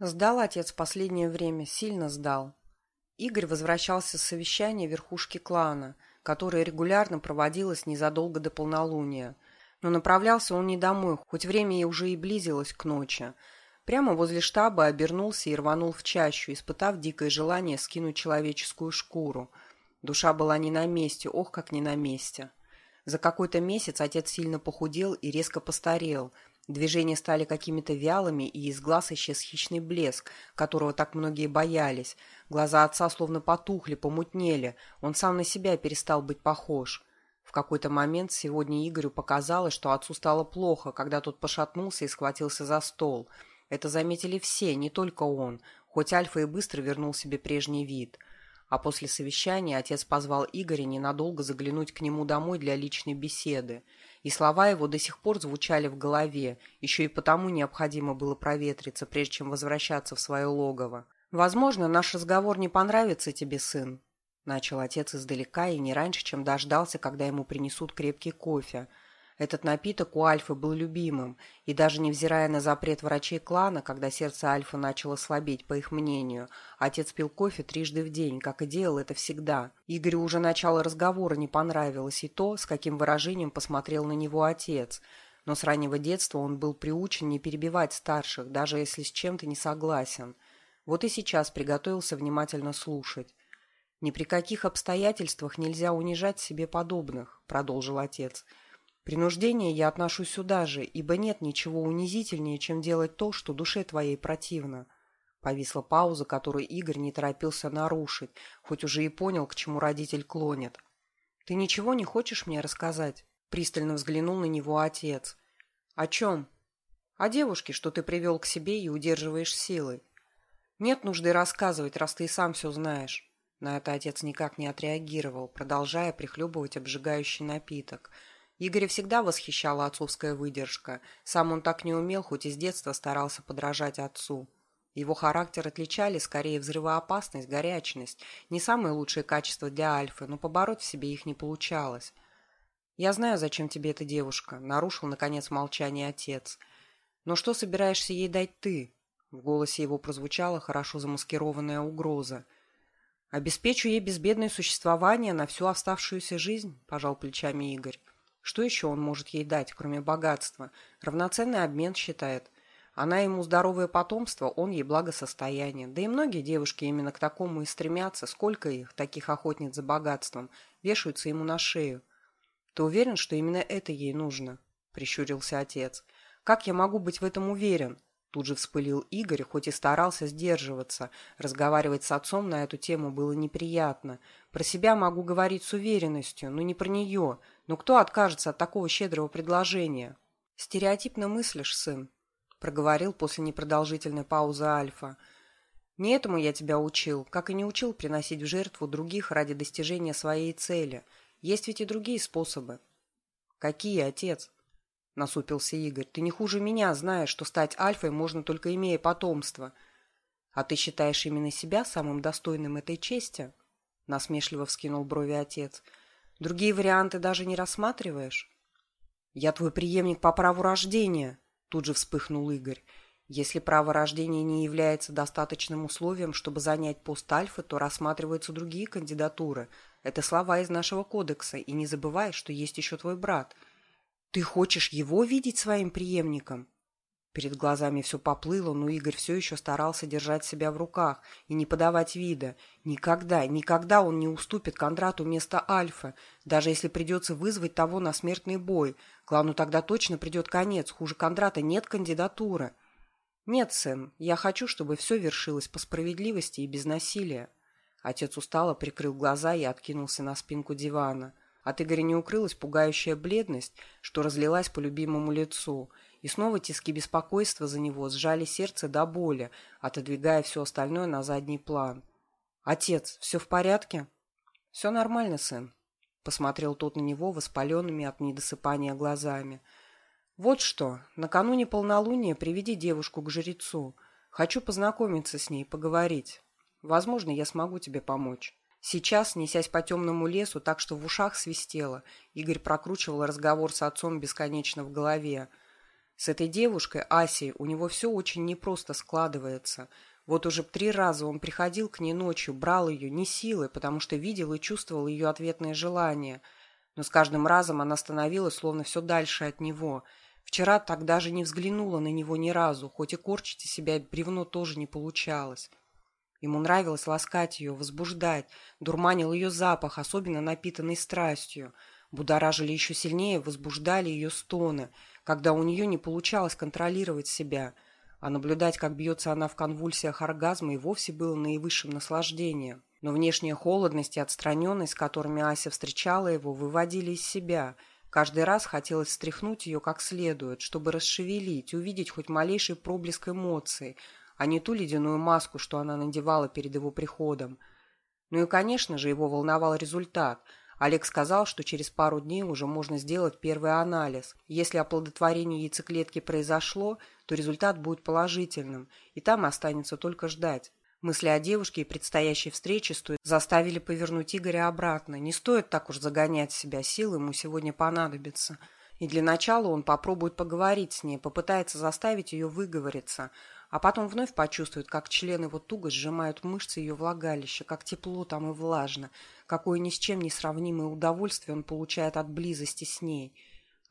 Сдал отец последнее время, сильно сдал. Игорь возвращался с совещания верхушки клана, которое регулярно проводилось незадолго до полнолуния. Но направлялся он не домой, хоть время и уже и близилось к ночи. Прямо возле штаба обернулся и рванул в чащу, испытав дикое желание скинуть человеческую шкуру. Душа была не на месте, ох, как не на месте. За какой-то месяц отец сильно похудел и резко постарел – Движения стали какими-то вялыми, и из глаз исчез хищный блеск, которого так многие боялись. Глаза отца словно потухли, помутнели. Он сам на себя перестал быть похож. В какой-то момент сегодня Игорю показалось, что отцу стало плохо, когда тот пошатнулся и схватился за стол. Это заметили все, не только он, хоть Альфа и быстро вернул себе прежний вид. А после совещания отец позвал Игоря ненадолго заглянуть к нему домой для личной беседы. И слова его до сих пор звучали в голове, еще и потому необходимо было проветриться, прежде чем возвращаться в свое логово. «Возможно, наш разговор не понравится тебе, сын», — начал отец издалека и не раньше, чем дождался, когда ему принесут крепкий кофе — этот напиток у Альфы был любимым, и даже невзирая на запрет врачей клана, когда сердце Альфы начало слабеть, по их мнению, отец пил кофе трижды в день, как и делал это всегда. Игорю уже начало разговора не понравилось и то, с каким выражением посмотрел на него отец. Но с раннего детства он был приучен не перебивать старших, даже если с чем-то не согласен. Вот и сейчас приготовился внимательно слушать. «Ни при каких обстоятельствах нельзя унижать себе подобных», — продолжил отец. — Принуждение я отношу сюда же, ибо нет ничего унизительнее, чем делать то, что душе твоей противно. Повисла пауза, которую Игорь не торопился нарушить, хоть уже и понял, к чему родитель клонит. «Ты ничего не хочешь мне рассказать?» Пристально взглянул на него отец. «О чем?» «О девушке, что ты привел к себе и удерживаешь силой. Нет нужды рассказывать, раз ты и сам все знаешь». На это отец никак не отреагировал, продолжая прихлебывать обжигающий напиток – Игоря всегда восхищала отцовская выдержка. Сам он так не умел, хоть и с детства старался подражать отцу. Его характер отличали скорее взрывоопасность, горячность. Не самые лучшие качества для Альфы, но побороть в себе их не получалось. «Я знаю, зачем тебе эта девушка», — нарушил, наконец, молчание отец. «Но что собираешься ей дать ты?» В голосе его прозвучала хорошо замаскированная угроза. «Обеспечу ей безбедное существование на всю оставшуюся жизнь», — пожал плечами Игорь. Что еще он может ей дать, кроме богатства? Равноценный обмен считает. Она ему здоровое потомство, он ей благосостояние. Да и многие девушки именно к такому и стремятся. Сколько их, таких охотниц за богатством, вешаются ему на шею. Ты уверен, что именно это ей нужно? Прищурился отец. Как я могу быть в этом уверен? Тут же вспылил Игорь, хоть и старался сдерживаться. Разговаривать с отцом на эту тему было неприятно. Про себя могу говорить с уверенностью, но не про нее. Но кто откажется от такого щедрого предложения? Стереотипно мыслишь, сын, проговорил после непродолжительной паузы Альфа. Не этому я тебя учил, как и не учил приносить в жертву других ради достижения своей цели. Есть ведь и другие способы. Какие, отец? Насупился Игорь. «Ты не хуже меня, знаешь, что стать альфой можно только имея потомство. А ты считаешь именно себя самым достойным этой чести?» Насмешливо вскинул брови отец. «Другие варианты даже не рассматриваешь?» «Я твой преемник по праву рождения», — тут же вспыхнул Игорь. «Если право рождения не является достаточным условием, чтобы занять пост альфы, то рассматриваются другие кандидатуры. Это слова из нашего кодекса, и не забывай, что есть еще твой брат». «Ты хочешь его видеть своим преемником?» Перед глазами все поплыло, но Игорь все еще старался держать себя в руках и не подавать вида. Никогда, никогда он не уступит Кондрату место Альфа, даже если придется вызвать того на смертный бой. Клану тогда точно придет конец, хуже Кондрата нет кандидатуры. «Нет, сын, я хочу, чтобы все вершилось по справедливости и без насилия». Отец устало прикрыл глаза и откинулся на спинку дивана. От Игоря не укрылась пугающая бледность, что разлилась по любимому лицу, и снова тиски беспокойства за него сжали сердце до боли, отодвигая все остальное на задний план. «Отец, все в порядке?» «Все нормально, сын», — посмотрел тот на него воспаленными от недосыпания глазами. «Вот что, накануне полнолуния приведи девушку к жрецу. Хочу познакомиться с ней, поговорить. Возможно, я смогу тебе помочь». Сейчас, несясь по темному лесу, так что в ушах свистело, Игорь прокручивал разговор с отцом бесконечно в голове. С этой девушкой, Асей, у него все очень непросто складывается. Вот уже три раза он приходил к ней ночью, брал ее не силой, потому что видел и чувствовал ее ответное желание. Но с каждым разом она становилась словно все дальше от него. Вчера так даже не взглянула на него ни разу, хоть и корчить из себя бревно тоже не получалось. Ему нравилось ласкать ее, возбуждать, дурманил ее запах, особенно напитанный страстью. Будоражили еще сильнее, возбуждали ее стоны, когда у нее не получалось контролировать себя. А наблюдать, как бьется она в конвульсиях оргазма, и вовсе было наивысшим наслаждением. Но внешняя холодность и отстраненность, с которыми Ася встречала его, выводили из себя. Каждый раз хотелось встряхнуть ее как следует, чтобы расшевелить, увидеть хоть малейший проблеск эмоций – а не ту ледяную маску, что она надевала перед его приходом. Ну и, конечно же, его волновал результат. Олег сказал, что через пару дней уже можно сделать первый анализ. Если оплодотворение яйцеклетки произошло, то результат будет положительным, и там останется только ждать. Мысли о девушке и предстоящей встрече стоит заставили повернуть Игоря обратно. Не стоит так уж загонять себя, силы ему сегодня понадобится. И для начала он попробует поговорить с ней, попытается заставить ее выговориться – а потом вновь почувствует, как члены его туго сжимают мышцы ее влагалища, как тепло там и влажно, какое ни с чем не сравнимое удовольствие он получает от близости с ней.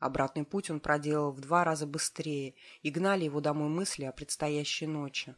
Обратный путь он проделал в два раза быстрее, и гнали его домой мысли о предстоящей ночи.